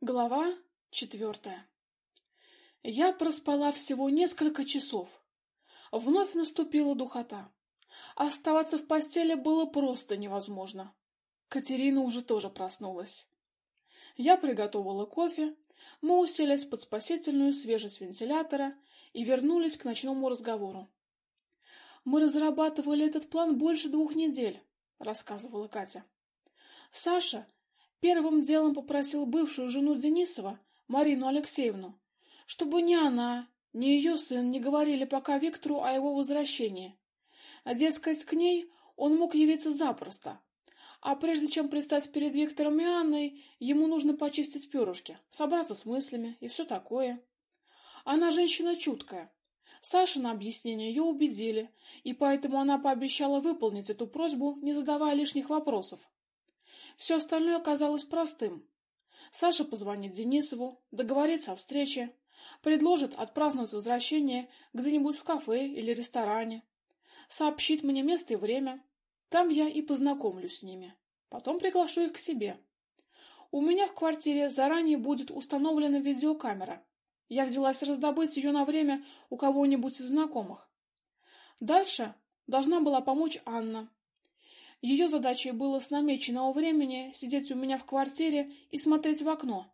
Глава четвертая. Я проспала всего несколько часов. Вновь наступила духота. Оставаться в постели было просто невозможно. Катерина уже тоже проснулась. Я приготовила кофе, мы уселись под спасительную свежесть вентилятора и вернулись к ночному разговору. Мы разрабатывали этот план больше двух недель, рассказывала Катя. Саша Первым делом попросил бывшую жену Денисова, Марину Алексеевну, чтобы ни она, ни ее сын не говорили пока Виктору о его возвращении. А дескать, к ней он мог явиться запросто. А прежде чем предстать перед Виктором и Анной, ему нужно почистить перышки, собраться с мыслями и все такое. Она женщина чуткая. Саша на объяснение ее убедили, и поэтому она пообещала выполнить эту просьбу, не задавая лишних вопросов. Все остальное оказалось простым. Саша позвонит Денисову, договорится о встрече, предложит отпраздновать возвращение где-нибудь в кафе или ресторане, сообщит мне место и время. Там я и познакомлюсь с ними. Потом приглашу их к себе. У меня в квартире заранее будет установлена видеокамера. Я взялась раздобыть ее на время у кого-нибудь из знакомых. Дальше должна была помочь Анна. Ее задачей было с намеченного времени сидеть у меня в квартире и смотреть в окно.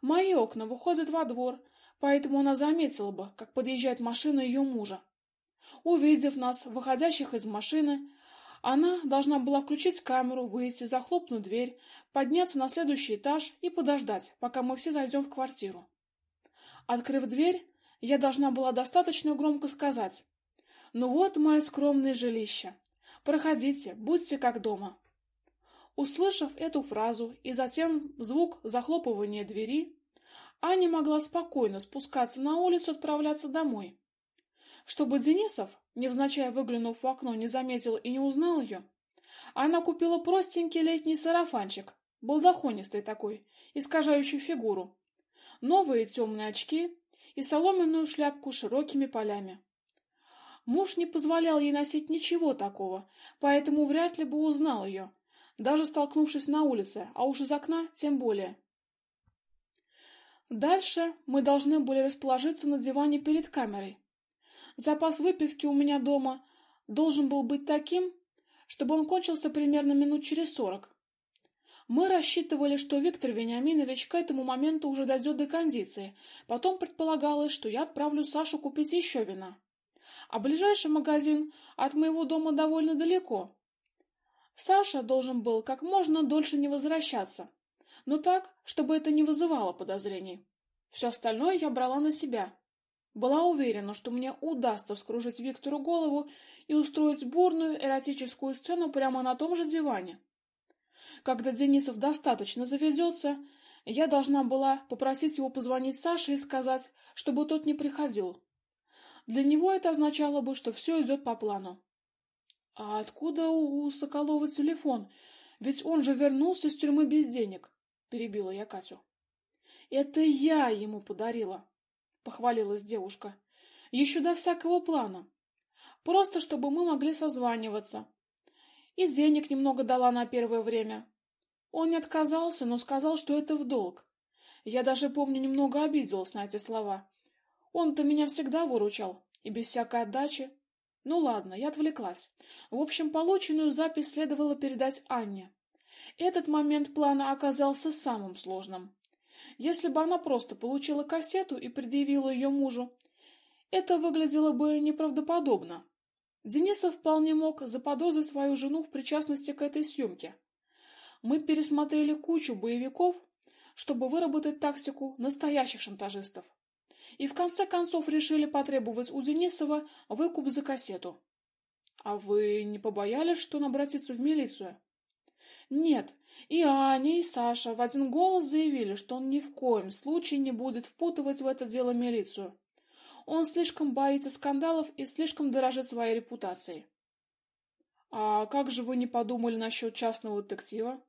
Мои окна выходят во двор, поэтому она заметила бы, как подъезжает машина ее мужа. Увидев нас, выходящих из машины, она должна была включить камеру, выйти, захлопнуть дверь, подняться на следующий этаж и подождать, пока мы все зайдем в квартиру. Открыв дверь, я должна была достаточно громко сказать: "Ну вот мое скромное жилище. Проходите, будьте как дома. Услышав эту фразу и затем звук захлопывания двери, Аня могла спокойно спускаться на улицу, отправляться домой. Чтобы Денисов, невзначай выглянув в окно, не заметил и не узнал ее, она купила простенький летний сарафанчик, балдахонистый такой, искажающий фигуру, новые темные очки и соломенную шляпку с широкими полями. Муж не позволял ей носить ничего такого, поэтому вряд ли бы узнал ее, даже столкнувшись на улице, а уж из окна тем более. Дальше мы должны были расположиться на диване перед камерой. Запас выпивки у меня дома должен был быть таким, чтобы он кончился примерно минут через сорок. Мы рассчитывали, что Виктор Вениаминович к этому моменту уже дойдет до кондиции. Потом предполагалось, что я отправлю Сашу купить еще вина а ближайший магазин от моего дома довольно далеко. Саша должен был как можно дольше не возвращаться, но так, чтобы это не вызывало подозрений. Все остальное я брала на себя. Была уверена, что мне удастся вскружить Виктору голову и устроить бурную эротическую сцену прямо на том же диване. Когда Денисов достаточно заведется, я должна была попросить его позвонить Саше и сказать, чтобы тот не приходил. Для него это означало бы, что все идет по плану. А откуда у Соколова телефон? Ведь он же вернулся из тюрьмы без денег, перебила я Катю. Это я ему подарила, похвалилась девушка. Еще до всякого плана. Просто чтобы мы могли созваниваться. И денег немного дала на первое время. Он не отказался, но сказал, что это в долг. Я даже помню, немного обиделась на эти слова. Он-то меня всегда выручал, и без всякой отдачи. Ну ладно, я отвлеклась. В общем, полученную запись следовало передать Анне. Этот момент плана оказался самым сложным. Если бы она просто получила кассету и предъявила ее мужу, это выглядело бы неправдоподобно. Денисов вполне мог заподозрить свою жену в причастности к этой съемке. Мы пересмотрели кучу боевиков, чтобы выработать тактику настоящих шантажистов и в конце концов решили потребовать у Денисова выкуп за кассету. А вы не побоялись, что он обратится в милицию? Нет, и Аня, и Саша в один голос заявили, что он ни в коем случае не будет впутывать в это дело милицию. Он слишком боится скандалов и слишком дорожит своей репутацией. А как же вы не подумали насчет частного детектива?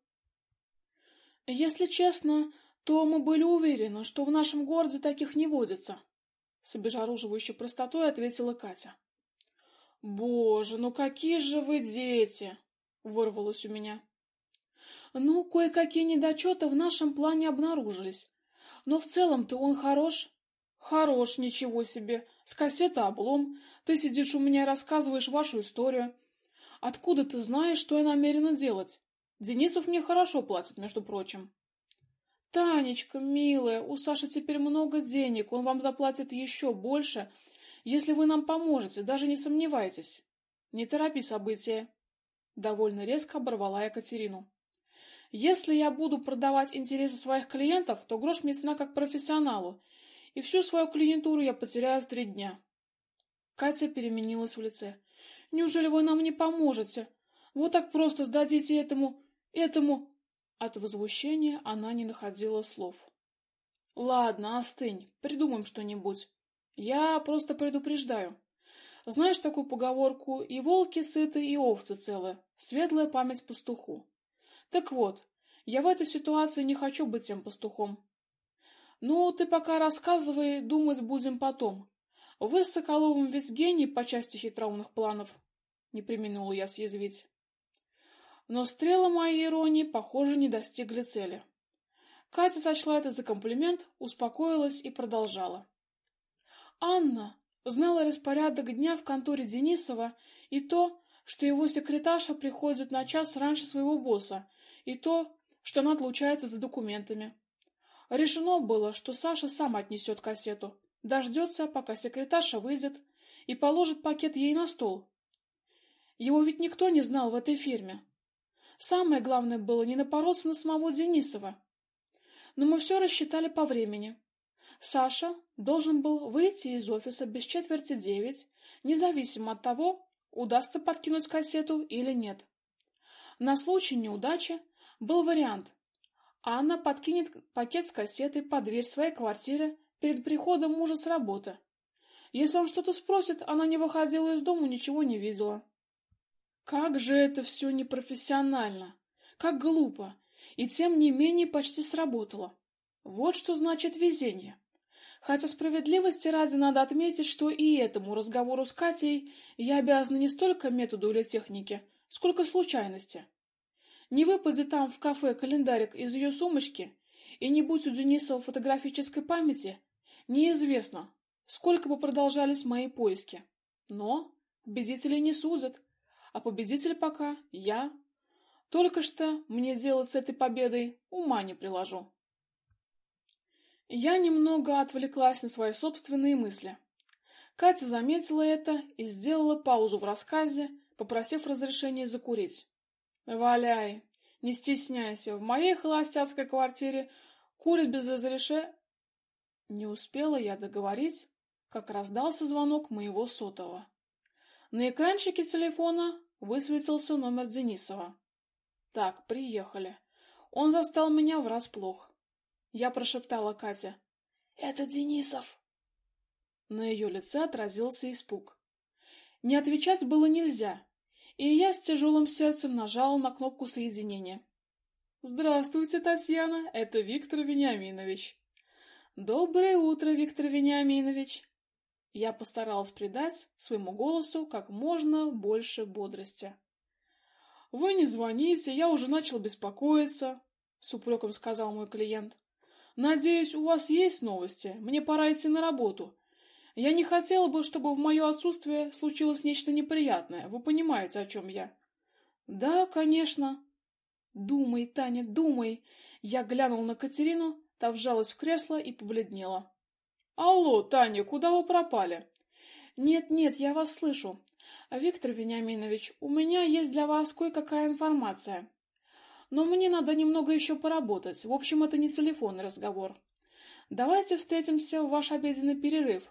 Если честно, то мы были уверены, что в нашем городе таких не водится, с обезоруживающей простотой ответила Катя. Боже, ну какие же вы дети, вырвалось у меня. Ну, кое-какие недочеты в нашем плане обнаружились. Но в целом-то он хорош. Хорош, ничего себе. С кассеты облом. Ты сидишь у меня рассказываешь вашу историю. Откуда ты знаешь, что я намерена делать? Денисов мне хорошо платит, между прочим. Танечка, милая, у Саши теперь много денег, он вам заплатит еще больше, если вы нам поможете, даже не сомневайтесь. Не торопи события. Довольно резко оборвала Екатерину. Если я буду продавать интересы своих клиентов, то грош мне цена как профессионалу, и всю свою клиентуру я потеряю в три дня. Катя переменилась в лице. Неужели вы нам не поможете? Вот так просто сдадите этому, этому... От возмущения она не находила слов. Ладно, остынь, придумаем что-нибудь. Я просто предупреждаю. Знаешь такую поговорку «И волки сыты, и овцы целы, светлая память пастуху». Так вот, я в этой ситуации не хочу быть тем пастухом. Ну, ты пока рассказывай, думать будем потом. Вы с Соколовым ведь гений по части хитроумных планов, не преминула я съязвить. Но стрелы моей иронии, похоже, не достигли цели. Катя сочла это за комплимент, успокоилась и продолжала. Анна знала распорядок дня в конторе Денисова и то, что его секретарша приходит на час раньше своего босса, и то, что она отлучается за документами. Решено было, что Саша сам отнесет кассету, дождется, пока секретарша выйдет, и положит пакет ей на стол. Его ведь никто не знал в этой фирме. Самое главное было не напороться на самого Денисова. Но мы все рассчитали по времени. Саша должен был выйти из офиса без четверти девять, независимо от того, удастся подкинуть кассету или нет. На случай неудачи был вариант. Анна подкинет пакет с кассетой под дверь своей квартиры перед приходом мужа с работы. Если он что-то спросит, она не выходила из дома, ничего не видела. Как же это все непрофессионально, как глупо, и тем не менее почти сработало. Вот что значит везение. Хотя справедливости ради надо отметить, что и этому разговору с Катей я обязана не столько методу или технике, сколько случайности. Не выпади там в кафе календарик из ее сумочки, и не будь у Денисова фотографической памяти, неизвестно, сколько бы продолжались мои поиски. Но победителей не судят, а победитель пока я. Только что мне делать с этой победой ума не приложу. Я немного отвлеклась на свои собственные мысли. Катя заметила это и сделала паузу в рассказе, попросив разрешения закурить. «Валяй, не стесняйся, в моей холостяцкой квартире курят без разрешения...» Не успела я договорить, как раздался звонок моего сотового. На экранчике телефона высветился номер Денисова. Так, приехали. Он застал меня врасплох. Я прошептала Кате. «Это Денисов!» На ее лице отразился испуг. Не отвечать было нельзя, и я с тяжелым сердцем нажала на кнопку соединения. «Здравствуйте, Татьяна, это Виктор Вениаминович». «Доброе утро, Виктор Вениаминович!» Я постаралась придать своему голосу как можно больше бодрости. «Вы не звоните, я уже начал беспокоиться», — с упреком сказал мой клиент. «Надеюсь, у вас есть новости? Мне пора идти на работу. Я не хотела бы, чтобы в мое отсутствие случилось нечто неприятное. Вы понимаете, о чем я?» «Да, конечно». «Думай, Таня, думай». Я глянул на Катерину, та вжалась в кресло и побледнела. Алло, Таня, куда вы пропали? Нет, нет, я вас слышу. Виктор Вениаминович, у меня есть для вас кое-какая информация. Но мне надо немного еще поработать. В общем, это не телефонный разговор. Давайте встретимся в ваш обеденный перерыв.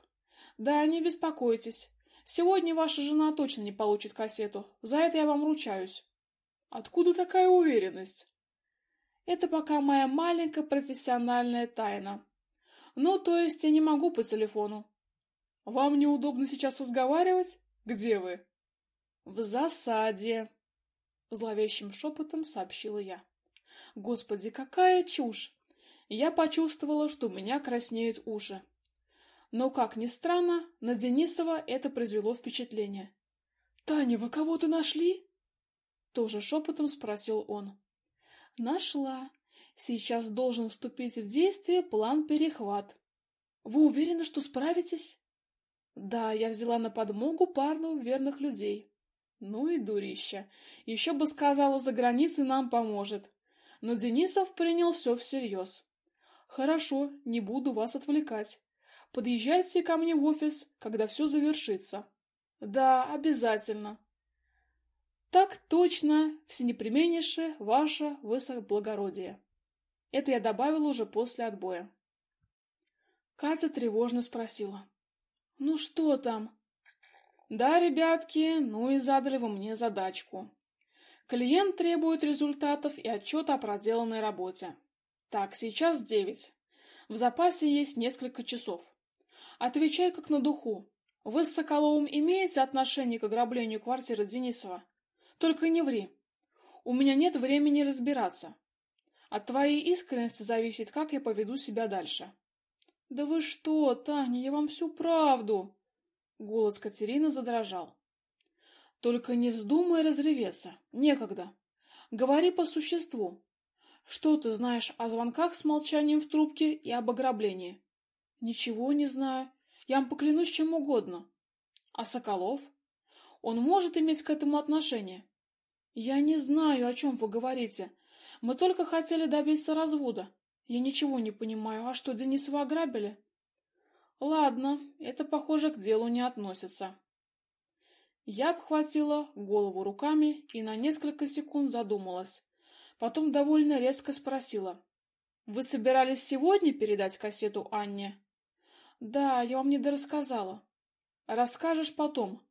Да, не беспокойтесь. Сегодня ваша жена точно не получит кассету. За это я вам ручаюсь. Откуда такая уверенность? Это пока моя маленькая профессиональная тайна. Ну, то есть я не могу по телефону. Вам неудобно сейчас разговаривать? Где вы? В засаде, зловещим шепотом сообщила я. Господи, какая чушь! Я почувствовала, что у меня краснеют уши. Но, как ни странно, на Денисова это произвело впечатление. «Таня, вы кого-то нашли?» Тоже шепотом спросил он. Нашла. Сейчас должен вступить в действие план перехват. Вы уверены, что справитесь? Да, я взяла на подмогу пару верных людей. Ну и дурища. Еще бы сказала, за границей нам поможет. Но Денисов принял все всерьез. Хорошо, не буду вас отвлекать. Подъезжайте ко мне в офис, когда все завершится. Да, обязательно. Так точно, всенепременнейше, ваше высокоблагородие. Это я добавила уже после отбоя. Катя тревожно спросила: "Ну что там?" "Да, ребятки, ну и задали вы мне задачку. Клиент требует результатов и отчета о проделанной работе. Так, сейчас девять. В запасе есть несколько часов. Отвечай как на духу. Вы с Соколовым имеете отношение к ограблению квартиры Денисова? Только не ври. У меня нет времени разбираться. От твоей искренности зависит, как я поведу себя дальше. Да вы что, Таня, я вам всю правду. Голос Катерины задрожал. Только не вздумай разреветься, некогда. Говори по существу. Что ты знаешь о звонках с молчанием в трубке и об ограблении? Ничего не знаю. Я вам поклянусь чем угодно. А Соколов? Он может иметь к этому отношение? Я не знаю, о чем вы говорите. Мы только хотели добиться развода. Я ничего не понимаю. А что, Денисова ограбили? Ладно, это, похоже, к делу не относится. Я обхватила голову руками и на несколько секунд задумалась. Потом довольно резко спросила: "Вы собирались сегодня передать кассету Анне?" "Да, я вам не дорассказала. Расскажешь потом.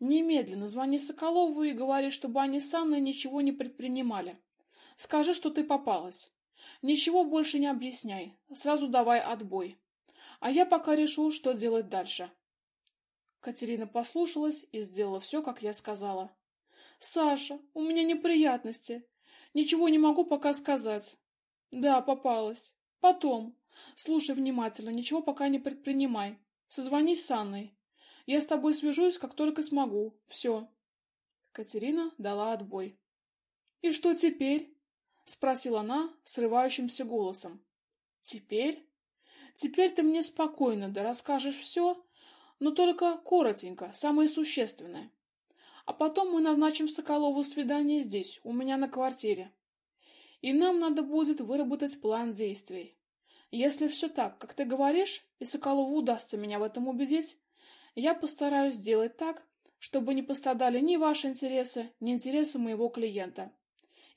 Немедленно звони Соколову и говори, чтобы они с Анной ничего не предпринимали. Скажи, что ты попалась. Ничего больше не объясняй. Сразу давай отбой. А я пока решу, что делать дальше. Катерина послушалась и сделала все, как я сказала. Саша, у меня неприятности. Ничего не могу пока сказать. Да, попалась. Потом. Слушай внимательно, ничего пока не предпринимай. Созвонись с Анной. Я с тобой свяжусь, как только смогу. Все. Катерина дала отбой. И что теперь? Спросила она срывающимся голосом. Теперь? Теперь ты мне спокойно да расскажешь все, но только коротенько, самое существенное. А потом мы назначим Соколову свидание здесь, у меня на квартире. И нам надо будет выработать план действий. Если все так, как ты говоришь, и Соколову удастся меня в этом убедить, я постараюсь сделать так, чтобы не пострадали ни ваши интересы, ни интересы моего клиента.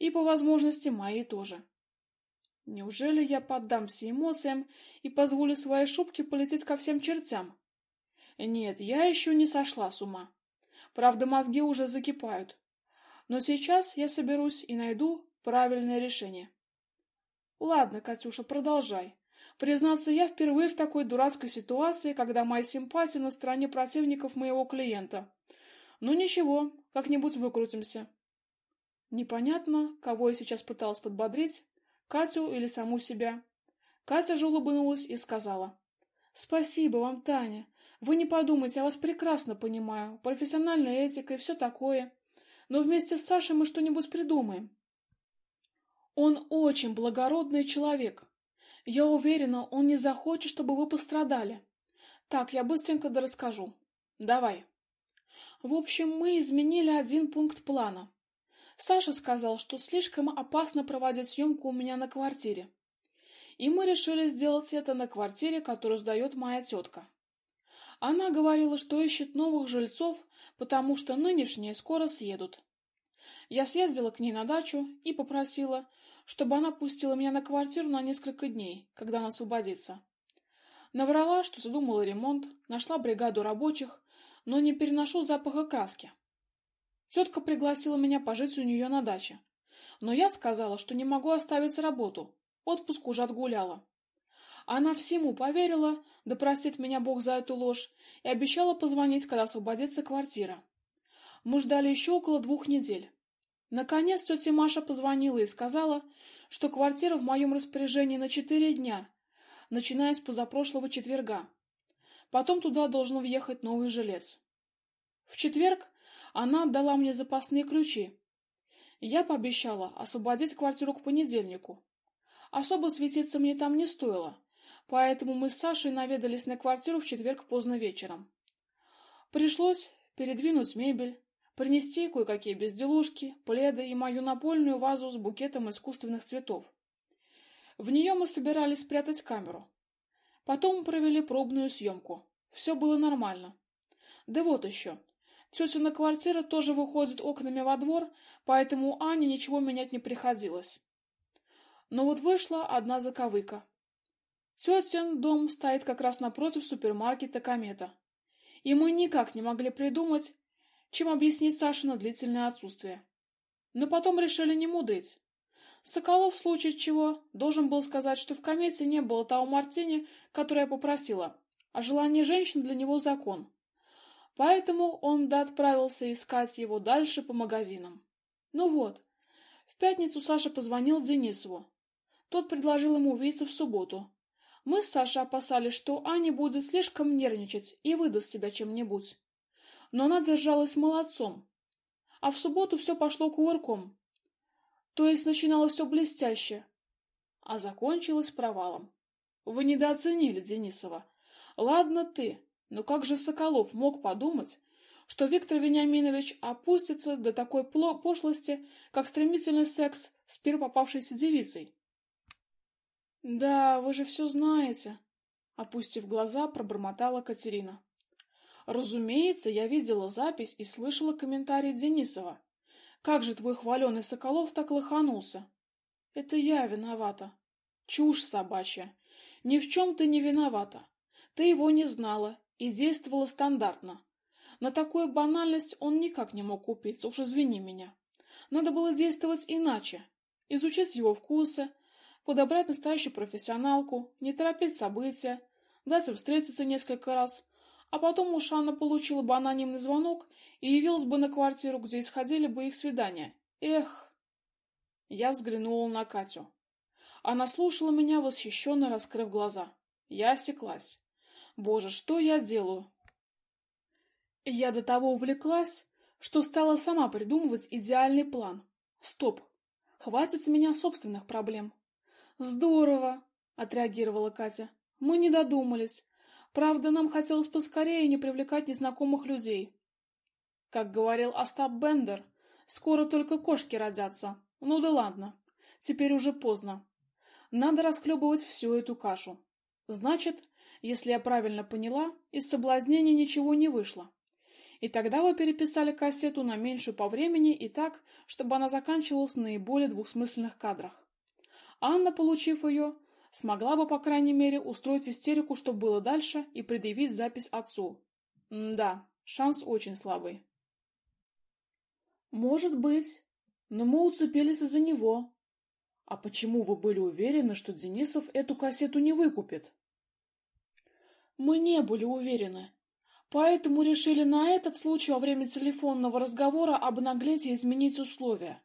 И по возможности мои тоже. Неужели я поддамся эмоциям и позволю своей шубке полететь ко всем чертям? Нет, я еще не сошла с ума. Правда, мозги уже закипают. Но сейчас я соберусь и найду правильное решение. Ладно, Катюша, продолжай. Признаться, я впервые в такой дурацкой ситуации, когда моя симпатия на стороне противников моего клиента. Ну ничего, как-нибудь выкрутимся. Непонятно, кого я сейчас пыталась подбодрить, Катю или саму себя. Катя же улыбнулась и сказала: "Спасибо вам, Таня. Вы не подумайте, я вас прекрасно понимаю. Профессиональная этика и все такое. Но вместе с Сашей мы что-нибудь придумаем. Он очень благородный человек. Я уверена, он не захочет, чтобы вы пострадали. Так, я быстренько дорасскажу. Давай. В общем, мы изменили один пункт плана. Саша сказал, что слишком опасно проводить съемку у меня на квартире. И мы решили сделать это на квартире, которую сдает моя тетка. Она говорила, что ищет новых жильцов, потому что нынешние скоро съедут. Я съездила к ней на дачу и попросила, чтобы она пустила меня на квартиру на несколько дней, когда она освободится. Наврала, что задумала ремонт, нашла бригаду рабочих, но не переношу запаха краски. Тетка пригласила меня пожить у нее на даче. Но я сказала, что не могу оставить работу. Отпуск уже отгуляла. Она всему поверила, да простит меня Бог за эту ложь, и обещала позвонить, когда освободится квартира. Мы ждали еще около двух недель. Наконец тетя Маша позвонила и сказала, что квартира в моем распоряжении на четыре дня, начиная с позапрошлого четверга. Потом туда должен въехать новый жилец. В четверг она отдала мне запасные ключи. Я пообещала освободить квартиру к понедельнику. Особо светиться мне там не стоило, поэтому мы с Сашей наведались на квартиру в четверг поздно вечером. Пришлось передвинуть мебель, принести кое-какие безделушки, пледы и мою напольную вазу с букетом искусственных цветов. В нее мы собирались спрятать камеру. Потом провели пробную съемку. Все было нормально. Да вот еще. Тетина квартира тоже выходит окнами во двор, поэтому Ане ничего менять не приходилось. Но вот вышла одна заковыка. Тетин дом стоит как раз напротив супермаркета Комета. И мы никак не могли придумать, чем объяснить Сашино длительное отсутствие. Но потом решили не мудрить. Соколов в случае чего должен был сказать, что в комете не было того мартини, которое я попросила, а желание женщин для него закон. Поэтому он да отправился искать его дальше по магазинам. Ну вот. В пятницу Саша позвонил Денисову. Тот предложил ему увидеться в субботу. Мы с Сашей опасались, что Аня будет слишком нервничать и выдаст себя чем-нибудь. Но она держалась молодцом. А в субботу все пошло кувырком. То есть начиналось все блестяще, а закончилось провалом. Вы недооценили Денисова. Ладно ты, но как же Соколов мог подумать, что Виктор Вениаминович опустится до такой пошлости, как стремительный секс с первопопавшейся девицей? Да, вы же все знаете, опустив глаза, пробормотала Катерина. Разумеется, я видела запись и слышала комментарий Денисова. Как же твой хваленый Соколов так лоханулся? Это я виновата. Чушь собачья. Ни в чем ты не виновата. Ты его не знала и действовала стандартно. На такую банальность он никак не мог купиться, уж извини меня. Надо было действовать иначе. Изучить его вкусы, подобрать настоящую профессионалку, не торопить события, дать им встретиться несколько раз, а потом уж Анна получила бы анонимный звонок и явилась бы на квартиру, где исходили бы их свидания. Эх! Я взглянула на Катю. Она слушала меня, восхищенно раскрыв глаза. Я осеклась. Боже, что я делаю? Я до того увлеклась, что стала сама придумывать идеальный план. Стоп. Хватит с меня собственных проблем. Здорово, отреагировала Катя. Мы не додумались. Правда, нам хотелось поскорее не привлекать незнакомых людей. Как говорил Остап Бендер, скоро только кошки родятся. Ну да ладно. Теперь уже поздно. Надо расхлебывать всю эту кашу. Значит, если я правильно поняла, из соблазнения ничего не вышло. И тогда вы переписали кассету на меньшую по времени и так, чтобы она заканчивалась на наиболее двухсмысленных кадрах. Анна, получив ее, смогла бы, по крайней мере, устроить истерику, что было дальше, и предъявить запись отцу. М да, шанс очень слабый. Может быть, но мы уцепились из-за него. А почему вы были уверены, что Денисов эту кассету не выкупит? Мы не были уверены. Поэтому решили на этот случай во время телефонного разговора обнаглеть и изменить условия.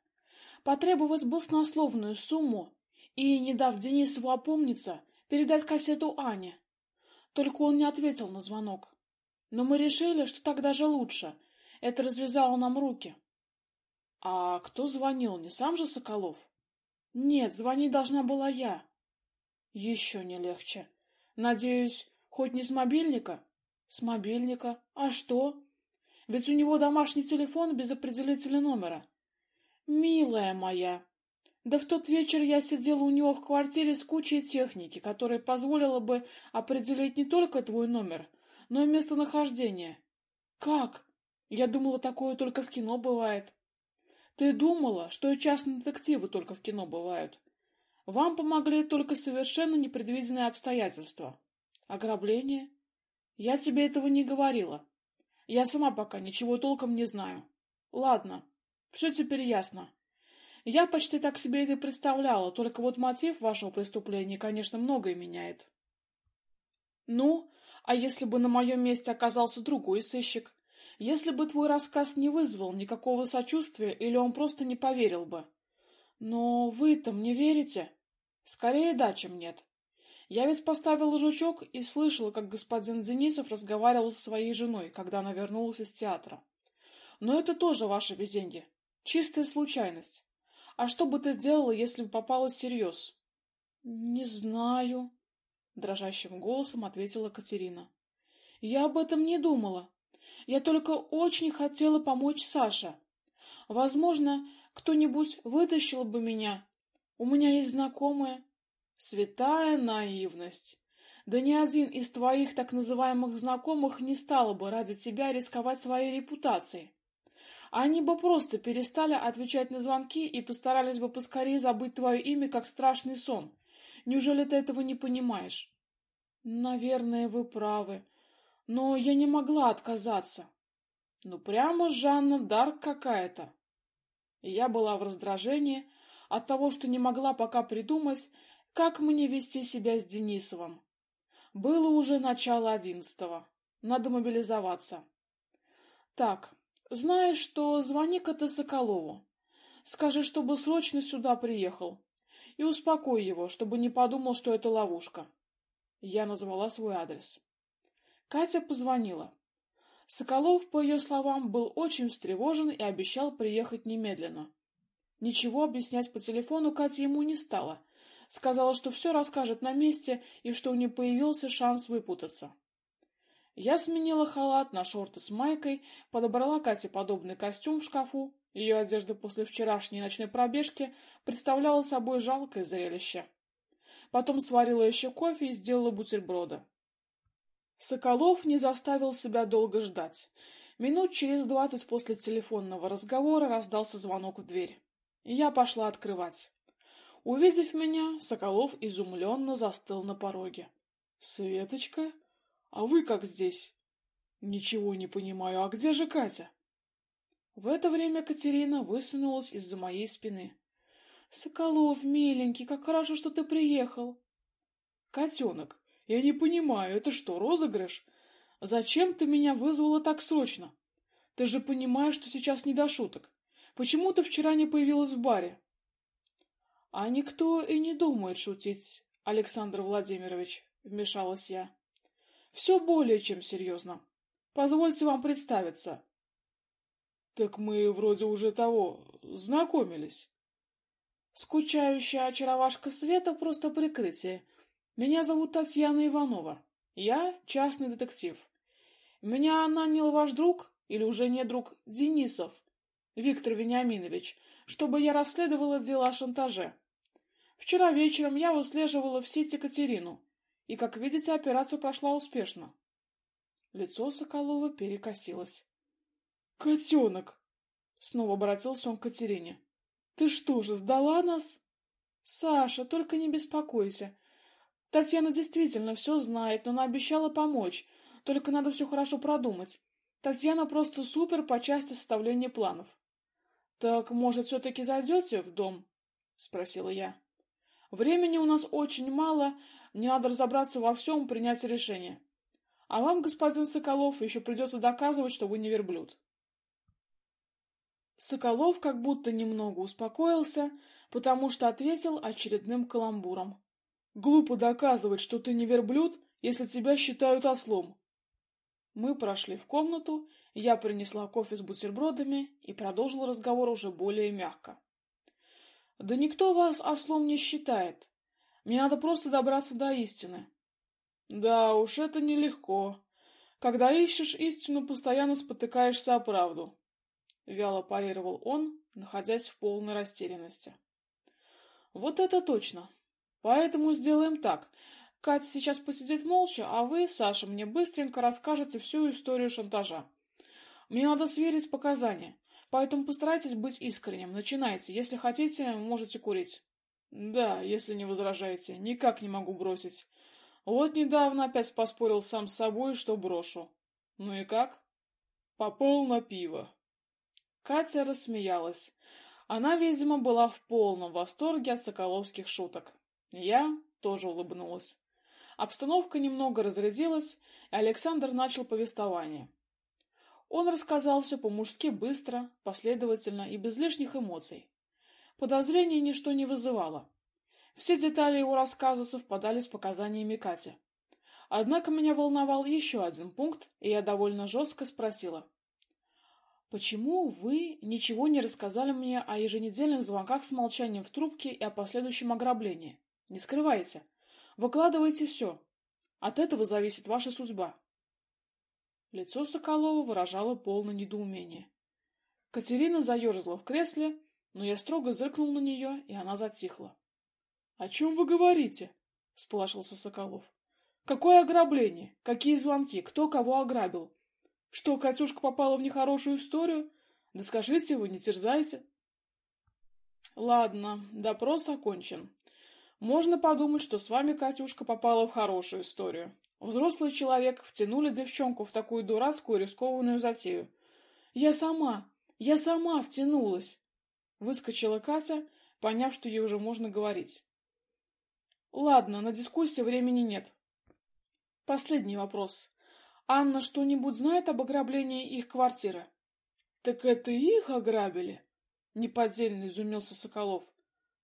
Потребовать баснословную сумму и, не дав Денисову опомниться, передать кассету Ане. Только он не ответил на звонок. Но мы решили, что так даже лучше. Это развязало нам руки. А кто звонил, не сам же Соколов? Нет, звонить должна была я. Еще не легче. Надеюсь, хоть не с мобильника? С мобильника. А что? Ведь у него домашний телефон без определителя номера. Милая моя, да в тот вечер я сидела у него в квартире с кучей техники, которая позволила бы определить не только твой номер, но и местонахождение. Как? Я думала, такое только в кино бывает. Ты думала, что и частные детективы только в кино бывают. Вам помогли только совершенно непредвиденные обстоятельства. Ограбление? Я тебе этого не говорила. Я сама пока ничего толком не знаю. Ладно, все теперь ясно. Я почти так себе это представляла, только вот мотив вашего преступления, конечно, многое меняет. Ну, а если бы на моем месте оказался другой сыщик? Если бы твой рассказ не вызвал никакого сочувствия, или он просто не поверил бы? Но вы-то мне верите? Скорее да, чем нет. Я ведь поставила жучок и слышала, как господин Денисов разговаривал со своей женой, когда она вернулась из театра. Но это тоже ваше везение. Чистая случайность. А что бы ты делала, если бы попала всерьез? — Не знаю, — дрожащим голосом ответила Катерина. — Я об этом не думала. Я только очень хотела помочь Саше. Возможно, кто-нибудь вытащил бы меня. У меня есть знакомые. Святая наивность. Да ни один из твоих так называемых знакомых не стал бы ради тебя рисковать своей репутацией. Они бы просто перестали отвечать на звонки и постарались бы поскорее забыть твое имя, как страшный сон. Неужели ты этого не понимаешь? Наверное, вы правы. Но я не могла отказаться. Ну, прямо Жанна Дарк какая-то. Я была в раздражении от того, что не могла пока придумать, как мне вести себя с Денисовым. Было уже начало одиннадцатого. Надо мобилизоваться. Так, знаешь что, звони-ка ты Соколову. Скажи, чтобы срочно сюда приехал. И успокой его, чтобы не подумал, что это ловушка. Я назвала свой адрес. Катя позвонила. Соколов, по ее словам, был очень встревожен и обещал приехать немедленно. Ничего объяснять по телефону Катя ему не стала. Сказала, что все расскажет на месте и что у нее появился шанс выпутаться. Я сменила халат на шорты с майкой, подобрала Кате подобный костюм в шкафу. Ее одежда после вчерашней ночной пробежки представляла собой жалкое зрелище. Потом сварила еще кофе и сделала бутерброды. Соколов не заставил себя долго ждать. Минут через двадцать после телефонного разговора раздался звонок в дверь. Я пошла открывать. Увидев меня, Соколов изумленно застыл на пороге. — Светочка? А вы как здесь? — Ничего не понимаю, а где же Катя? В это время Катерина высунулась из-за моей спины. — Соколов, миленький, как хорошо, что ты приехал. — Котенок, я не понимаю, это что, розыгрыш? Зачем ты меня вызвала так срочно? Ты же понимаешь, что сейчас не до шуток. Почему ты вчера не появилась в баре? А никто и не думает шутить, Александр Владимирович, вмешалась я. Все более чем серьезно. Позвольте вам представиться. Так мы вроде уже того знакомились. Скучающая очаровашка Света просто прикрытие. Меня зовут Татьяна Иванова. Я частный детектив. Меня нанял ваш друг, или уже не друг, Денисов, Виктор Вениаминович, чтобы я расследовала дело о шантаже. Вчера вечером я выслеживала в сети Катерину, и, как видите, операция прошла успешно. Лицо Соколова перекосилось. — Котенок! — снова обратился он к Катерине. — Ты что же, сдала нас? — Саша, только не беспокойся. Татьяна действительно все знает, но она обещала помочь. Только надо все хорошо продумать. Татьяна просто супер по части составления планов. — Так, может, все-таки зайдете в дом? — спросила я. — Времени у нас очень мало, мне надо разобраться во всем, принять решение. А вам, господин Соколов, еще придется доказывать, что вы не верблюд. Соколов как будто немного успокоился, потому что ответил очередным каламбуром. Глупо доказывать, что ты не верблюд, если тебя считают ослом. Мы прошли в комнату, я принесла кофе с бутербродами и продолжила разговор уже более мягко. Да никто вас ослом не считает. Мне надо просто добраться до истины. Да уж, это нелегко. Когда ищешь истину, постоянно спотыкаешься о правду. Вяло парировал он, находясь в полной растерянности. Вот это точно. Поэтому сделаем так. Катя сейчас посидит молча, а вы, Саша, мне быстренько расскажете всю историю шантажа. Мне надо сверить показания, поэтому постарайтесь быть искренним. Начинайте. Если хотите, можете курить. Да, если не возражаете. Никак не могу бросить. Вот недавно опять поспорил сам с собой, что брошу. Ну и как? Попал на пиво. Катя рассмеялась. Она, видимо, была в полном восторге от соколовских шуток. Я тоже улыбнулась. Обстановка немного разрядилась, и Александр начал повествование. Он рассказал все по-мужски быстро, последовательно и без лишних эмоций. Подозрений ничто не вызывало. Все детали его рассказа совпадали с показаниями Кати. Однако меня волновал еще один пункт, и я довольно жестко спросила. Почему вы ничего не рассказали мне о еженедельных звонках с молчанием в трубке и о последующем ограблении? Не скрывайте. Выкладывайте все. От этого зависит ваша судьба. Лицо Соколова выражало полное недоумение. Катерина заерзала в кресле, но я строго зыркнул на нее, и она затихла. — О чем вы говорите? — сполошился Соколов. — Какое ограбление? Какие звонки? Кто кого ограбил? Что, Катюшка попала в нехорошую историю? Да скажите вы, не терзайте. Ладно, допрос окончен. Можно подумать, что с вами Катюшка попала в хорошую историю. Взрослый человек втянули девчонку в такую дурацкую рискованную затею. Я сама, я сама втянулась. Выскочила Катя, поняв, что ей уже можно говорить. Ладно, на дискуссии времени нет. Последний вопрос. Анна что-нибудь знает об ограблении их квартиры? Так это их ограбили? Неподдельно изумился Соколов.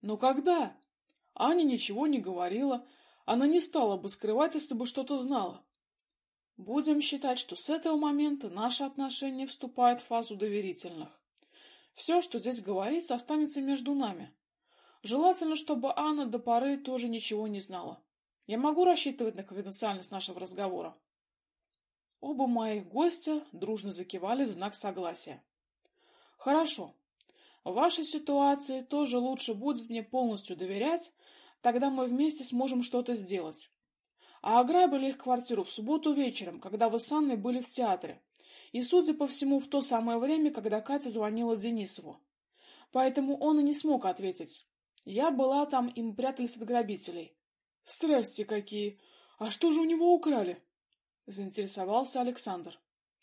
Но когда? Аня ничего не говорила, она не стала бы скрывать, если бы что-то знала. Будем считать, что с этого момента наши отношения вступают в фазу доверительных. Все, что здесь говорится, останется между нами. Желательно, чтобы Анна до поры тоже ничего не знала. Я могу рассчитывать на конфиденциальность нашего разговора. Оба моих гостя дружно закивали в знак согласия. Хорошо. В вашей ситуации тоже лучше будет мне полностью доверять, тогда мы вместе сможем что-то сделать. А ограбили их квартиру в субботу вечером, когда вы с Анной были в театре. И, судя по всему, в то самое время, когда Катя звонила Денисову. Поэтому он и не смог ответить. Я была там, и прятались от грабителей. Страсти какие! А что же у него украли? — заинтересовался Александр.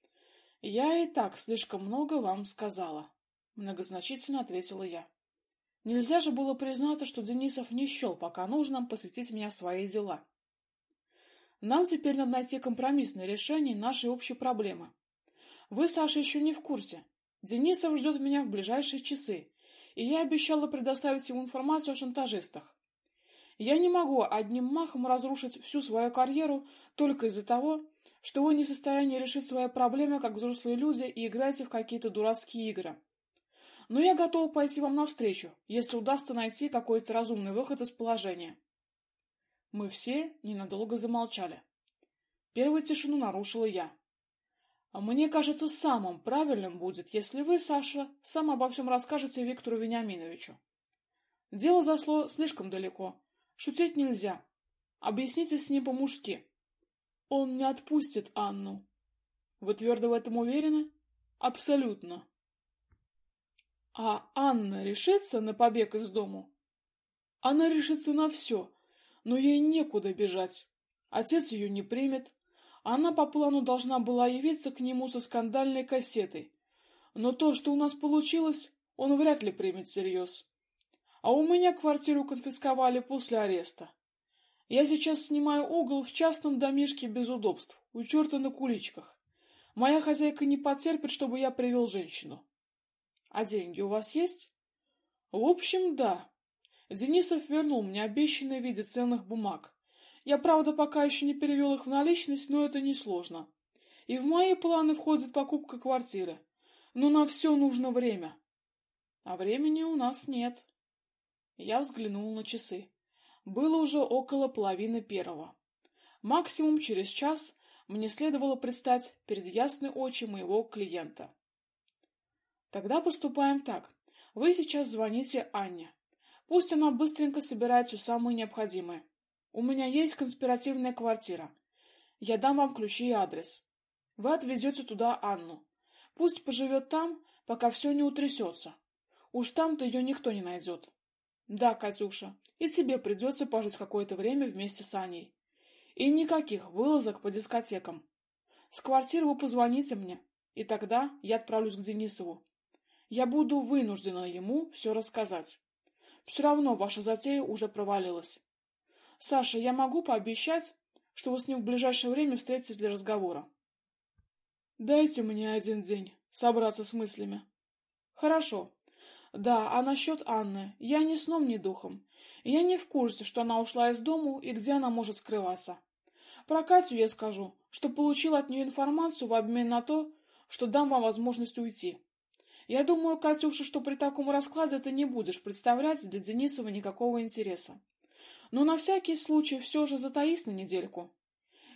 — Я и так слишком много вам сказала, — многозначительно ответила я. Нельзя же было признаться, что Денисов не счел пока нужным посвятить меня в свои дела. Нам теперь надо найти компромиссное решение нашей общей проблемы. Вы, Саша, еще не в курсе. Денисов ждет меня в ближайшие часы, и я обещала предоставить ему информацию о шантажистах. Я не могу одним махом разрушить всю свою карьеру только из-за того, что вы не в состоянии решить свои проблемы как взрослые люди и играете в какие-то дурацкие игры. Но я готова пойти вам навстречу, если удастся найти какой-то разумный выход из положения. Мы все ненадолго замолчали. Первую тишину нарушила я. А мне кажется, самым правильным будет, если вы, Саша, сам обо всем расскажете Виктору Вениаминовичу. Дело зашло слишком далеко, Шутить нельзя. Объясните с ним по-мужски. Он не отпустит Анну. Вы твердо в этом уверены? Абсолютно. А Анна решится на побег из дому? Она решится на все, но ей некуда бежать. Отец ее не примет. Она по плану должна была явиться к нему со скандальной кассетой. Но то, что у нас получилось, он вряд ли примет всерьез. А у меня квартиру конфисковали после ареста. Я сейчас снимаю угол в частном домишке без удобств, у черта на куличках. Моя хозяйка не потерпит, чтобы я привел женщину. А деньги у вас есть? В общем, да. Денисов вернул мне обещанные в виде ценных бумаг. Я, правда, пока еще не перевел их в наличность, но это несложно. И в мои планы входит покупка квартиры. Но на все нужно время. А времени у нас нет. Я взглянул на часы. Было уже около половины первого. Максимум через час мне следовало предстать перед ясной очи моего клиента. Тогда поступаем так. Вы сейчас звоните Анне. Пусть она быстренько собирает все самое необходимое. У меня есть конспиративная квартира. Я дам вам ключи и адрес. Вы отвезете туда Анну. Пусть поживет там, пока все не утрясется. Уж там-то ее никто не найдет. Да, Катюша, и тебе придется пожить какое-то время вместе с Аней. И никаких вылазок по дискотекам. С квартиры вы позвоните мне, и тогда я отправлюсь к Денисову. Я буду вынуждена ему все рассказать. Все равно ваша затея уже провалилась. Саша, я могу пообещать, что вы с ним в ближайшее время встретитесь для разговора. Дайте мне один день собраться с мыслями. Хорошо, да, а насчет Анны, я ни сном, ни духом. Я не в курсе, что она ушла из дому и где она может скрываться. Про Катю я скажу, что получил от нее информацию в обмен на то, что дам вам возможность уйти. Я думаю, Катюша, что при таком раскладе ты не будешь представлять для Денисова никакого интереса. Но на всякий случай все же затаись на недельку.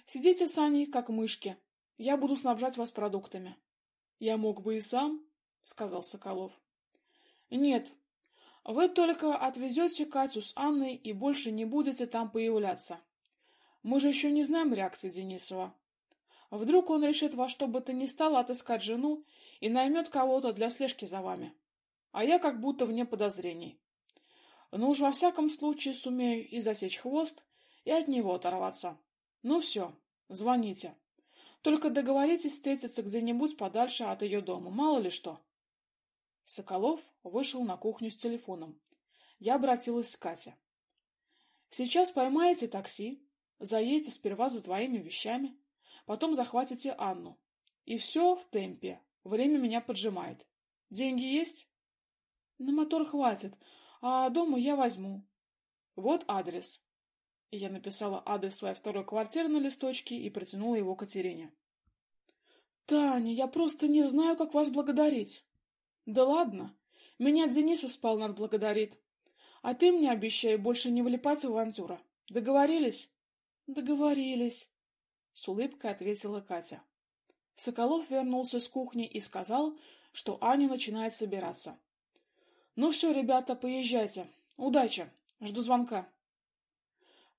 Сидите с Аней, как мышки. Я буду снабжать вас продуктами. Я мог бы и сам, сказал Соколов. Нет. Вы только отвезете Катю с Анной и больше не будете там появляться. Мы же еще не знаем реакции Денисова. Вдруг он решит во что бы то ни стало отыскать жену и наймет кого-то для слежки за вами. А я как будто вне подозрений. Но уж во всяком случае сумею и засечь хвост, и от него оторваться. Ну все, звоните. Только договоритесь встретиться где-нибудь подальше от ее дома, мало ли что. Соколов вышел на кухню с телефоном. Я обратилась к Кате. Сейчас поймаете такси, заедете сперва за твоими вещами, потом захватите Анну. И все в темпе. Время меня поджимает. Деньги есть? На мотор хватит, а дома я возьму. Вот адрес. Я написала адрес своей второй квартиры на листочке и протянула его Катерине. Таня, я просто не знаю, как вас благодарить. Да ладно, меня Денисов спал благодарит. А ты мне обещай больше не влипать в авантюру. Договорились? Договорились, с улыбкой ответила Катя. Соколов вернулся с кухни и сказал, что Аня начинает собираться. Ну все, ребята, поезжайте. Удачи. Жду звонка.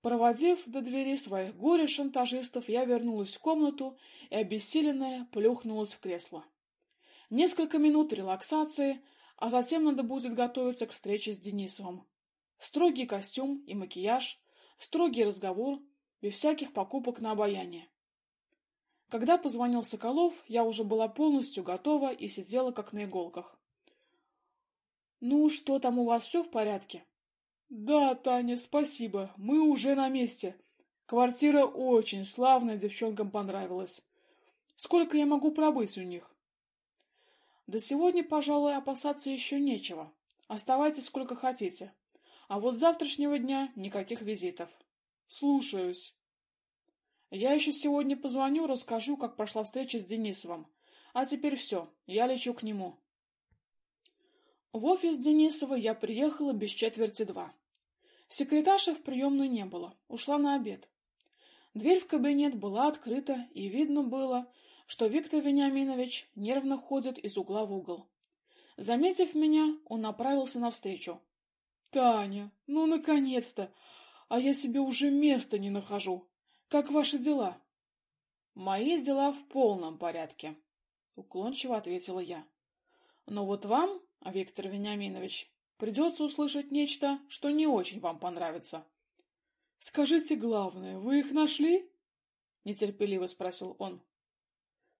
Проводив до двери своих горе-шантажистов, я вернулась в комнату и, обессиленная, плюхнулась в кресло. Несколько минут релаксации, а затем надо будет готовиться к встрече с Денисовым. Строгий костюм и макияж, строгий разговор, без всяких покупок на обаяние. Когда позвонил Соколов, я уже была полностью готова и сидела как на иголках. Ну, что там у вас все в порядке? Да, Таня, спасибо. Мы уже на месте. Квартира очень славная, девчонкам понравилась. Сколько я могу пробыть у них? До сегодня, пожалуй, опасаться еще нечего. Оставайтесь сколько хотите. А вот завтрашнего дня никаких визитов. Слушаюсь. Я еще сегодня позвоню, расскажу, как прошла встреча с Денисовым. А теперь все, я лечу к нему. В офис Денисова я приехала без четверти два. Секретарши в приемную не было, ушла на обед. Дверь в кабинет была открыта, и видно было, что Виктор Вениаминович нервно ходит из угла в угол. Заметив меня, он направился навстречу. Таня, ну наконец-то! А я себе уже места не нахожу. Как ваши дела? Мои дела в полном порядке, уклончиво ответила я. Но вот вам, Виктор Вениаминович, придется услышать нечто, что не очень вам понравится. Скажите главное, вы их нашли? нетерпеливо спросил он.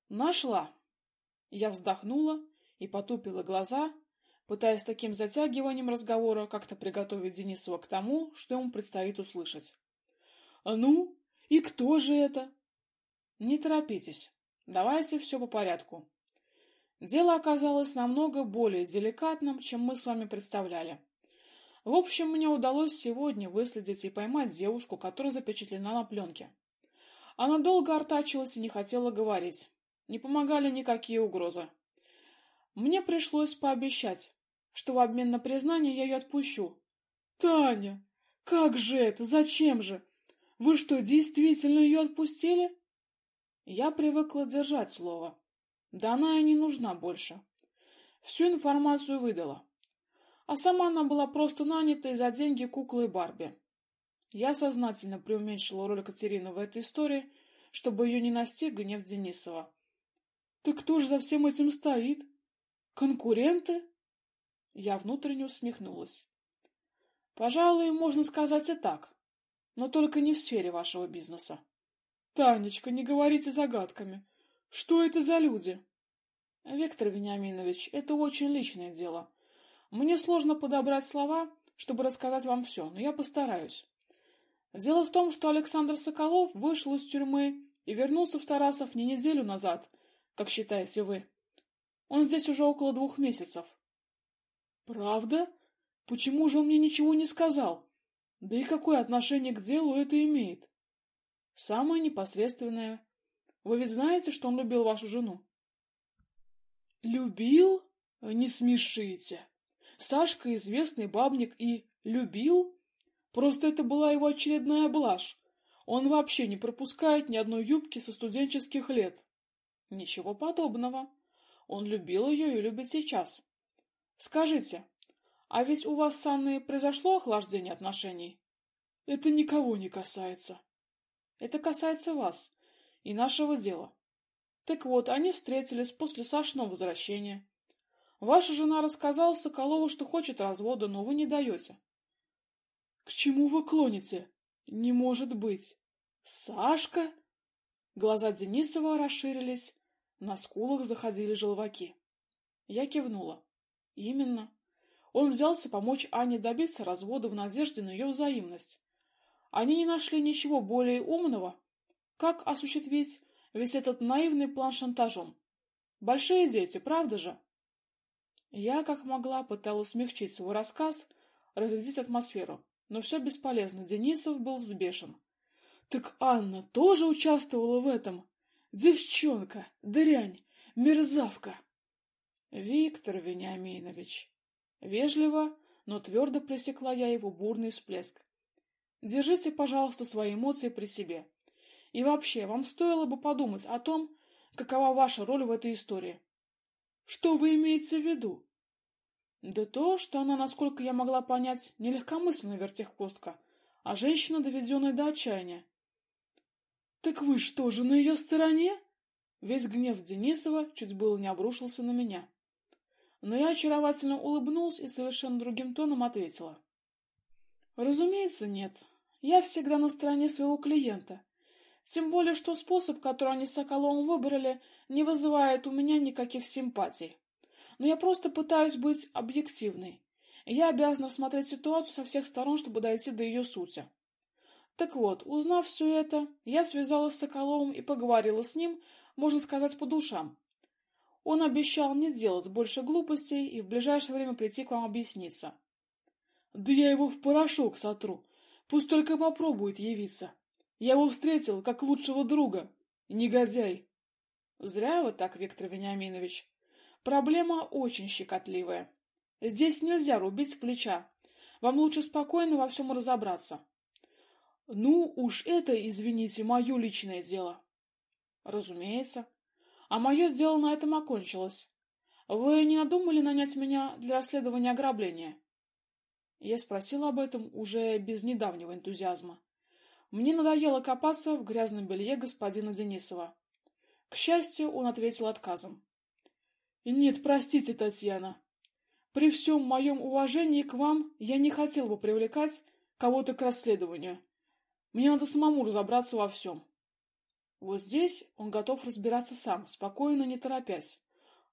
Нашла. Я вздохнула и потупила глаза, пытаясь таким затягиванием разговора как-то приготовить Денисова к тому, что ему предстоит услышать. А ну, и кто же это? Не торопитесь. Давайте все по порядку. Дело оказалось намного более деликатным, чем мы с вами представляли. В общем, мне удалось сегодня выследить и поймать девушку, которая запечатлена на пленке. Она долго артачилась и не хотела говорить. Не помогали никакие угрозы. Мне пришлось пообещать, что в обмен на признание я ее отпущу. Таня, как же это? Зачем же? Вы что, действительно ее отпустили? Я привыкла держать слово. Да она и не нужна больше. Всю информацию выдала. А сама она была просто нанята за деньги куклы Барби. Я сознательно преуменьшила роль Катерины в этой истории, чтобы ее не настиг гнев Денисова. Так кто же за всем этим стоит? Конкуренты? Я внутренне усмехнулась. Пожалуй, можно сказать и так но только не в сфере вашего бизнеса. Танечка, не говорите загадками. Что это за люди? Виктор Вениаминович, это очень личное дело. Мне сложно подобрать слова, чтобы рассказать вам все, но я постараюсь. Дело в том, что Александр Соколов вышел из тюрьмы и вернулся в Тарасов не неделю назад, как считаете вы. Он здесь уже около двух месяцев. Правда? Почему же он мне ничего не сказал? Да и какое отношение к делу это имеет? Самое непосредственное. Вы ведь знаете, что он любил вашу жену? Любил? Не смешите. Сашка известный бабник и любил? Просто это была его очередная блажь. Он вообще не пропускает ни одной юбки со студенческих лет. Ничего подобного. Он любил ее и любит сейчас. Скажите, а ведь у вас с Анной произошло охлаждение отношений? Это никого не касается. Это касается вас и нашего дела. Так вот, они встретились после Сашиного возвращения. Ваша жена рассказала Соколову, что хочет развода, но вы не даете. К чему вы клоните? Не может быть. Сашка? Глаза Денисова расширились, на скулах заходили желваки. Я кивнула. Именно. Он взялся помочь Ане добиться развода в надежде на ее взаимность. Они не нашли ничего более умного, как осуществить весь этот наивный план шантажом. Большие дети, правда же? Я, как могла, пыталась смягчить свой рассказ, разрядить атмосферу, но все бесполезно. Денисов был взбешен. Так Анна тоже участвовала в этом? Девчонка, дрянь, мерзавка. Виктор Вениаминович. Вежливо, но твердо пресекла я его бурный всплеск. Держите, пожалуйста, свои эмоции при себе. И вообще, вам стоило бы подумать о том, какова ваша роль в этой истории. Что вы имеете в виду? Да то, что она, насколько я могла понять, не легкомысленная вертихвостка, а женщина, доведенная до отчаяния. Так вы что же на ее стороне? Весь гнев Денисова чуть было не обрушился на меня. Но я очаровательно улыбнулась и совершенно другим тоном ответила. Разумеется, нет. Я всегда на стороне своего клиента. Тем более, что способ, который они с Соколовым выбрали, не вызывает у меня никаких симпатий. Но я просто пытаюсь быть объективной. Я обязана рассмотреть ситуацию со всех сторон, чтобы дойти до ее сути. Так вот, узнав все это, я связалась с Соколовым и поговорила с ним, можно сказать, по душам. Он обещал не делать больше глупостей и в ближайшее время прийти к вам объясниться. Да я его в порошок сотру. Пусть только попробует явиться. Я его встретил как лучшего друга. Негодяй. Зря вы так, Виктор Вениаминович. Проблема очень щекотливая. Здесь нельзя рубить с плеча. Вам лучше спокойно во всем разобраться. Ну, уж это, извините, мое личное дело. Разумеется. А мое дело на этом окончилось. Вы не надумали нанять меня для расследования ограбления? Я спросила об этом уже без недавнего энтузиазма. Мне надоело копаться в грязном белье господина Денисова. К счастью, он ответил отказом. Нет, простите, Татьяна. При всем моем уважении к вам я не хотел бы привлекать кого-то к расследованию. Мне надо самому разобраться во всем. Вот здесь он готов разбираться сам, спокойно, не торопясь.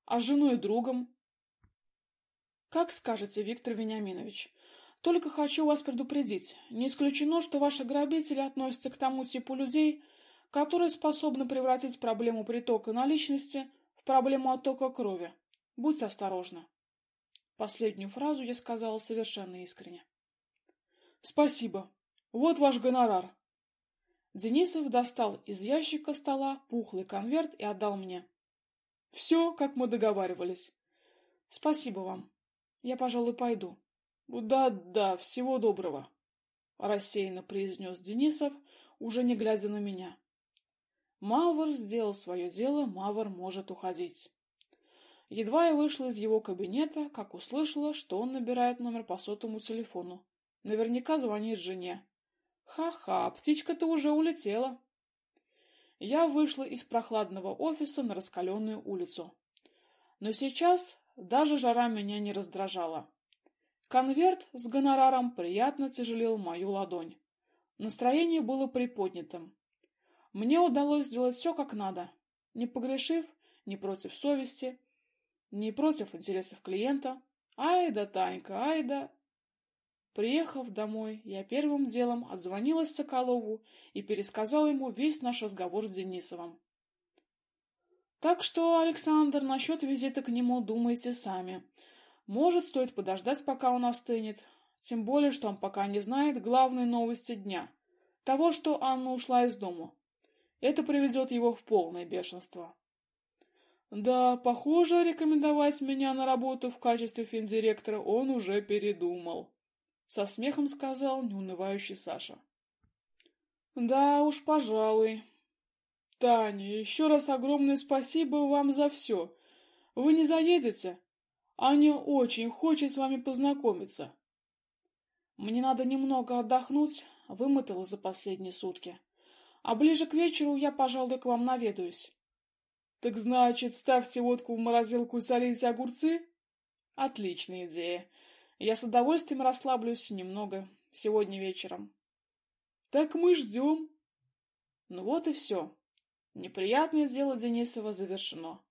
А с женой и другом? Как скажете, Виктор Вениаминович. Только хочу вас предупредить. Не исключено, что ваши грабители относятся к тому типу людей, которые способны превратить проблему притока наличности в проблему оттока крови. Будьте осторожны. Последнюю фразу я сказала совершенно искренне. Спасибо. Вот ваш гонорар. Денисов достал из ящика стола пухлый конверт и отдал мне. Все, как мы договаривались. Спасибо вам. Я, пожалуй, пойду. Да, да, всего доброго, рассеянно произнес Денисов, уже не глядя на меня. Мавр сделал свое дело, Мавр может уходить. Едва я вышла из его кабинета, как услышала, что он набирает номер по сотовому телефону. Наверняка звонит жене. Ха-ха, птичка-то уже улетела. Я вышла из прохладного офиса на раскаленную улицу. Но сейчас даже жара меня не раздражала. Конверт с гонораром приятно тяжелил мою ладонь. Настроение было приподнятым. Мне удалось сделать все как надо, не погрешив ни против совести, ни против интересов клиента. Ай да, Танька, ай да... Приехав домой, я первым делом отзвонилась Соколову и пересказала ему весь наш разговор с Денисовым. Так что, Александр, насчет визита к нему думайте сами. Может, стоит подождать, пока он остынет. Тем более, что он пока не знает главной новости дня. Того, что Анна ушла из дома. Это приведет его в полное бешенство. Да, похоже, рекомендовать меня на работу в качестве финдиректора он уже передумал. Со смехом сказал неунывающий Саша. Да уж, пожалуй. Таня, еще раз огромное спасибо вам за все. Вы не заедете? Аня очень хочет с вами познакомиться. Мне надо немного отдохнуть, вымотала за последние сутки. А ближе к вечеру я, пожалуй, к вам наведаюсь. Так значит, ставьте водку в морозилку и солите огурцы? Отличная идея. Я с удовольствием расслаблюсь немного сегодня вечером. Так мы ждем. Ну вот и все. Неприятное дело Денисова завершено.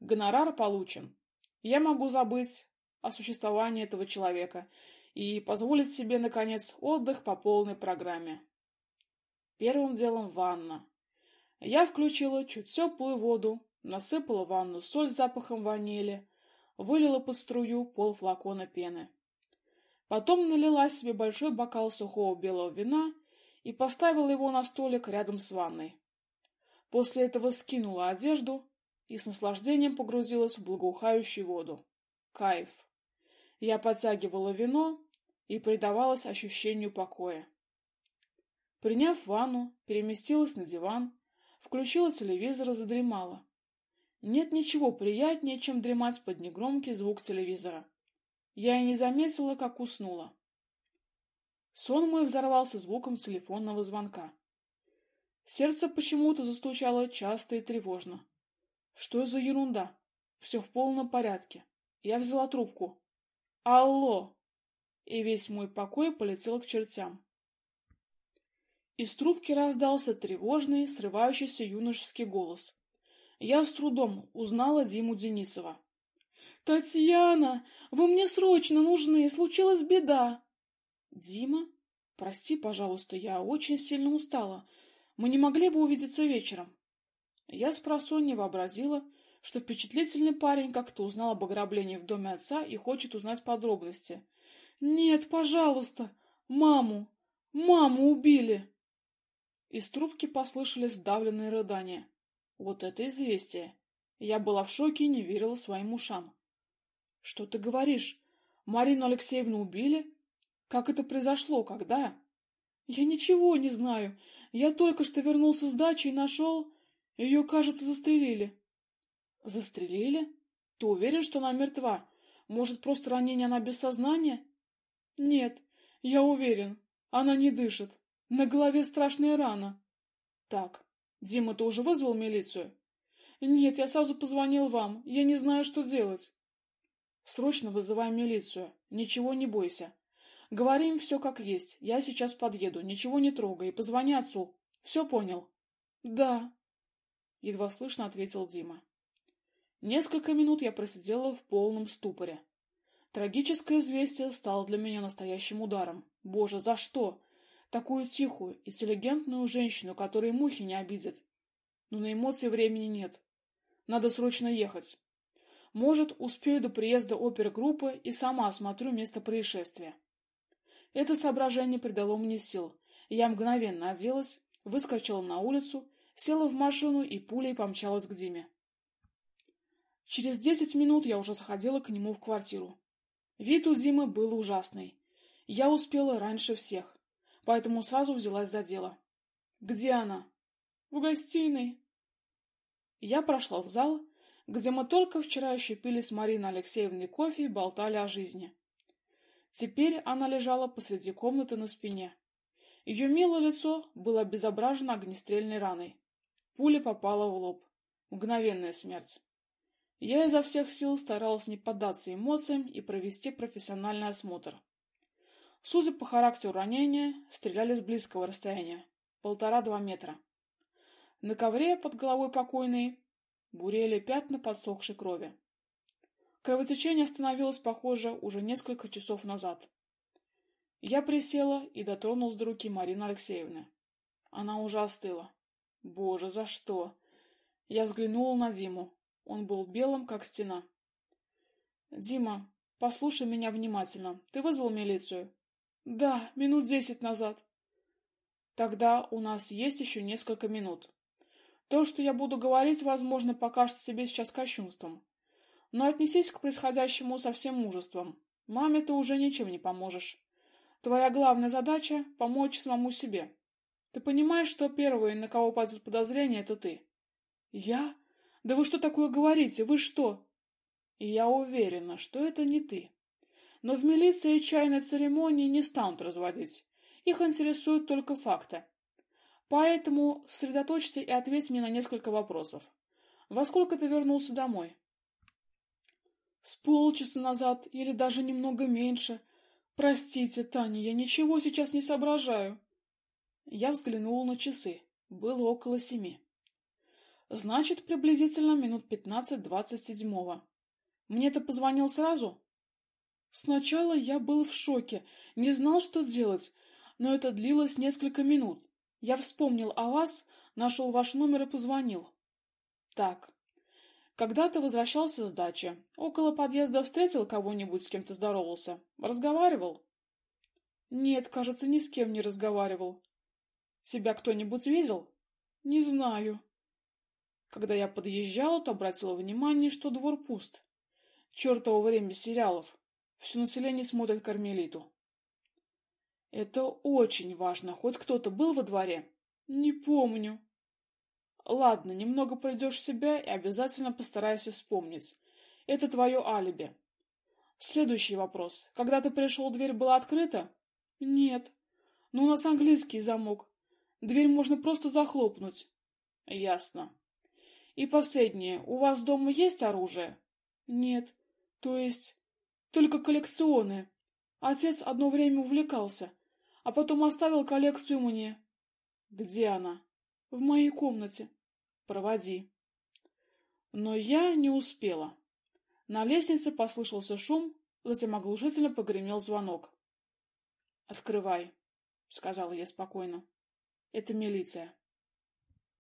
Гонорар получен. Я могу забыть о существовании этого человека и позволить себе, наконец, отдых по полной программе. Первым делом ванна. Я включила чуть теплую воду, насыпала в ванну соль с запахом ванили, вылила под струю полфлакона пены. Потом налила себе большой бокал сухого белого вина и поставила его на столик рядом с ванной. После этого скинула одежду и с наслаждением погрузилась в благоухающую воду. Кайф. Я подтягивала вино и предавалась ощущению покоя. Приняв ванну, переместилась на диван, включила телевизор и задремала. Нет ничего приятнее, чем дремать под негромкий звук телевизора. Я и не заметила, как уснула. Сон мой взорвался звуком телефонного звонка. Сердце почему-то застучало часто и тревожно. Что за ерунда? Все в полном порядке. Я взяла трубку. Алло! И весь мой покой полетел к чертям. Из трубки раздался тревожный, срывающийся юношеский голос. Я с трудом узнала Диму Денисова. «Татьяна, вы мне срочно нужны, случилась беда!» «Дима? Прости, пожалуйста, я очень сильно устала. Мы не могли бы увидеться вечером?» Я с просонья вообразила, что впечатлительный парень как-то узнал об ограблении в доме отца и хочет узнать подробности. «Нет, пожалуйста! Маму! Маму убили!» Из трубки послышались сдавленные рыдания. Вот это известие! Я была в шоке и не верила своим ушам. — Что ты говоришь? Марину Алексеевну убили? Как это произошло? Когда? — Я ничего не знаю. Я только что вернулся с дачи и нашел... Ее, кажется, застрелили. — Застрелили? Ты уверен, что она мертва? Может, просто ранение она без сознания? — Нет, я уверен. Она не дышит. На голове страшная рана. Так, Дима, ты уже вызвал милицию? Нет, я сразу позвонил вам. Я не знаю, что делать. Срочно вызывай милицию. Ничего не бойся. Говори им все как есть. Я сейчас подъеду. Ничего не трогай. Позвони отцу. Все понял? Да. Едва слышно ответил Дима. Несколько минут я просидела в полном ступоре. Трагическое известие стало для меня настоящим ударом. Боже, за что? Такую тихую, интеллигентную женщину, которая мухи не обидит. Но на эмоции времени нет. Надо срочно ехать. Может, успею до приезда опергруппы и сама осмотрю место происшествия. Это соображение придало мне сил. Я мгновенно оделась, выскочила на улицу, села в машину и пулей помчалась к Диме. Через десять минут я уже заходила к нему в квартиру. Вид у Димы был ужасный. Я успела раньше всех поэтому сразу взялась за дело. Где она? В гостиной. Я прошла в зал, где мы только вчера еще пили с Мариной Алексеевной кофе и болтали о жизни. Теперь она лежала посреди комнаты на спине. Ее милое лицо было обезображено огнестрельной раной. Пуля попала в лоб. Мгновенная смерть. Я изо всех сил старалась не поддаться эмоциям и провести профессиональный осмотр. Судя по характеру ранения, стреляли с близкого расстояния, полтора-два метра. На ковре под головой покойной бурели пятна подсохшей крови. Кровотечение остановилось, похоже, уже несколько часов назад. Я присела и дотронулась до руки Марины Алексеевны. Она уже остыла. Боже, за что? Я взглянула на Диму. Он был белым, как стена. Дима, послушай меня внимательно. Ты вызвал милицию? Да, минут десять назад. Тогда у нас есть еще несколько минут. То, что я буду говорить, возможно, покажется тебе сейчас кощунством. Но отнесись к происходящему со всем мужеством. Маме ты уже ничем не поможешь. Твоя главная задача — помочь самому себе. Ты понимаешь, что первый, на кого падает подозрение, это ты? Я? Да вы что такое говорите? Вы что? И я уверена, что это не ты. Но в милиции чайной церемонии не станут разводить. Их интересуют только факты. Поэтому сосредоточься и ответь мне на несколько вопросов. Во сколько ты вернулся домой? С полчаса назад или даже немного меньше. Простите, Таня, я ничего сейчас не соображаю. Я взглянул на часы. Было около семи. Значит, приблизительно минут пятнадцать-двадцать седьмого. Мне ты позвонил сразу? Сначала я был в шоке, не знал, что делать, но это длилось несколько минут. Я вспомнил о вас, нашел ваш номер и позвонил. Так, когда ты возвращался с дачи, около подъезда встретил кого-нибудь, с кем ты здоровался? Разговаривал? Нет, кажется, ни с кем не разговаривал. Тебя кто-нибудь видел? Не знаю. Когда я подъезжала, то обратила внимание, что двор пуст. Чёртово время сериалов. Все население смотрит кармелиту. Это очень важно. Хоть кто-то был во дворе? Не помню. Ладно, немного придешь в себя и обязательно постарайся вспомнить. Это твое алиби. Следующий вопрос. Когда ты пришел, дверь была открыта? Нет. Но у нас английский замок. Дверь можно просто захлопнуть. Ясно. И последнее. У вас дома есть оружие? Нет. То есть только коллекционные. Отец одно время увлекался, а потом оставил коллекцию мне. Где она? В моей комнате. Проводи. Но я не успела. На лестнице послышался шум, затем оглушительно погремел звонок. Открывай, сказала я спокойно. Это милиция.